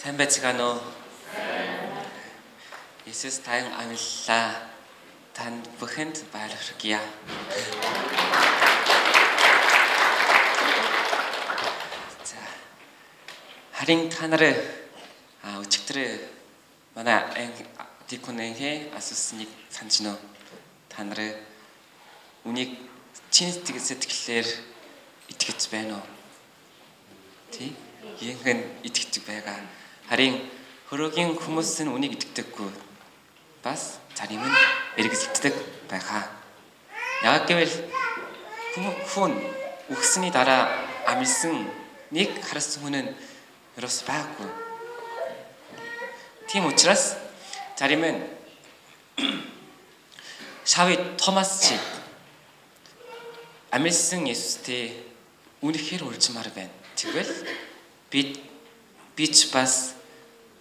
Сайн байцгаана уу? Иесус тань амиллаа. Танд бүхэнд баяр хүргье. За. Харин та нарыг а өчигдөр манай диконэнхэ асуусныг санаж нөө та нарыг үнийг чин сэтгэлээр итгэж байна уу? Тий? Ийхэн итгэж байгаа. Харин хөрөгийн хүмүүс нь үнийг итгэдэггүй. Бас зарим нь эргэлзэлдэг байгаа. Яг гэвэл хүн үхсний дараа амилсан нэг харсан хүн нь ерөөс байгаагүй. Тийм учраас зарим нь Шави Томас чи амилсан Есүстэй үнэхээр үлжмаар байна. Тэгвэл бид бич бас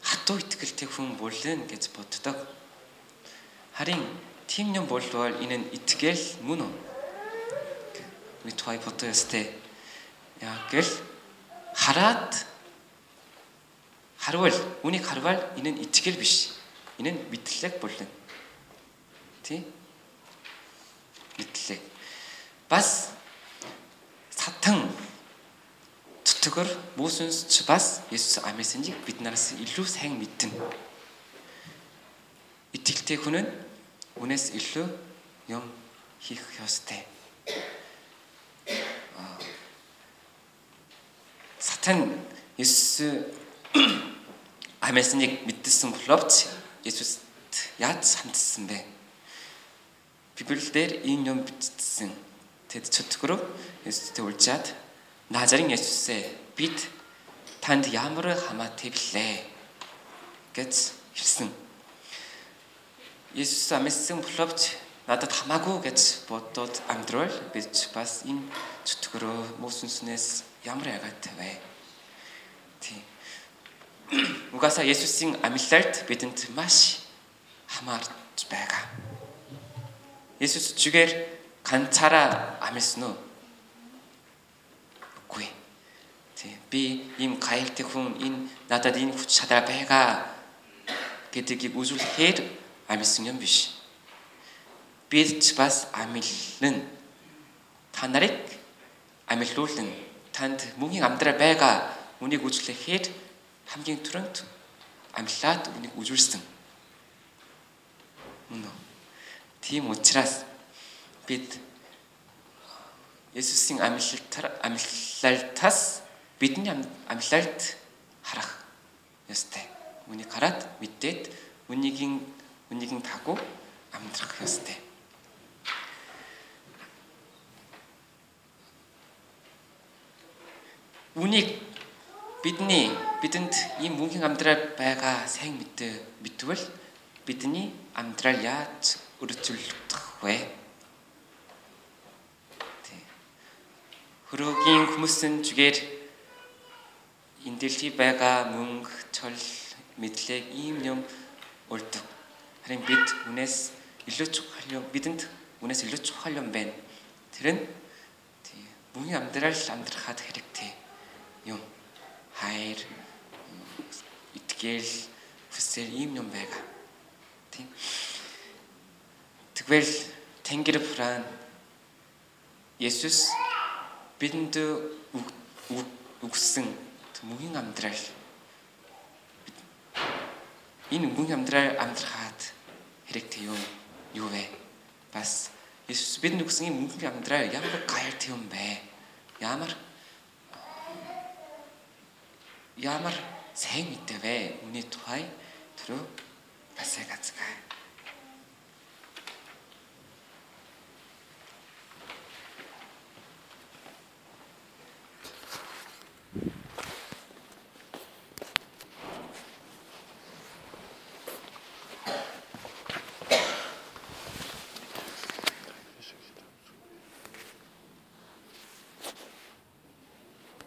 хатуу итгэлтэй хүн бүрлэн гэж боддог. Харин тийм юм болвол энэ нь итгэл мөн үү? Ми твай бодоостэй. Яг гэл хараад харвал үнийг харвал энэ нь итгэл биш. Энэ нь мэдлэг бүрлэн. Тий? мэдлэг. Бас зүтгэр Мөсөнс ч бас Есүс амисаныг бид нараас илүү сайн мэднэ. Итгэлтэй хүн нь үнээс илүү юм хийх ёстой. Сатан Есүс амисаныг мэдсэн боловч Есүст яаж хандсан бэ? Библиэлд энэ юм бичсэн. Тэд чөтгөрөв Есүстэй уулзаад Назарын Есүсээ бид танд ямар хамаатай блэ гэж хэлсэн. Есүс амилсан боловч надад хамаагүй гэж бодоод амьдрал бид бас энэ чөтгөрөө мөсөнснээс ямар яагаад вэ? Тийм. Угаасаа Есүсийн амиллалд бидэнд маш хамаарч байгаа. Есүс чигээр ганцаараа амилсан уу? Тийм. Би ийм гайхалтай хүн энэ надад энэ хүч чадвар байгаа гэдгийг үзүүлэхээр амилсан юм биш. Бид ч бас амилна. Та нарыг амилуулна. Танд мөнхийн амьдрал байгаа үнийг үзүүлэхээр хамгийн түрүүнд амлаад үнийг үзүүлсэн. Мөн үү? Тийм учраас бид Есүсийн амлалтаар амлалтаас бидний амлалт харах ёстой. Үнийг хараад мэдээд үнийгийн үнийгийн тагуу амьдрах ёстой. Үнийг бидний бидэнд ийм мөнхийн амьдрал байгаа сайн мэдээ мэдвэл бидний амьдрал яаж өрөвчлөгдөх вэ? хөрөөгийн хүмүүсийн зүгээр энэ дэлхий байгаа мөнгө, чөл, мэдлэг ийм юм үлдв. Харин бид үнээс илүү чухал юм бидэнд үнээс илүү чухал юм байна. Тэр нь тий бүхэн амьдрал амьдрахад хэрэгтэй юм. Хайр, итгэл, хүсэл ийм юм байгаа. Тий. Тэгвэл Тэнгэр праан Есүс бидэнд өгсөн мөнхийн амьдрал энэ мөнхийн амьдрал амьдрахад хэрэгтэй юу юу вэ? Бас Иесус бидэнд өгсөн энэ мөнхийн амьдрал ямар гайхалтай юм бэ? Ямар ямар сайн мэдээ вэ? Үний тухай түрүү бас яг азгай.